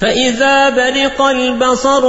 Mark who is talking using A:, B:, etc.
A: فإذا برق البصر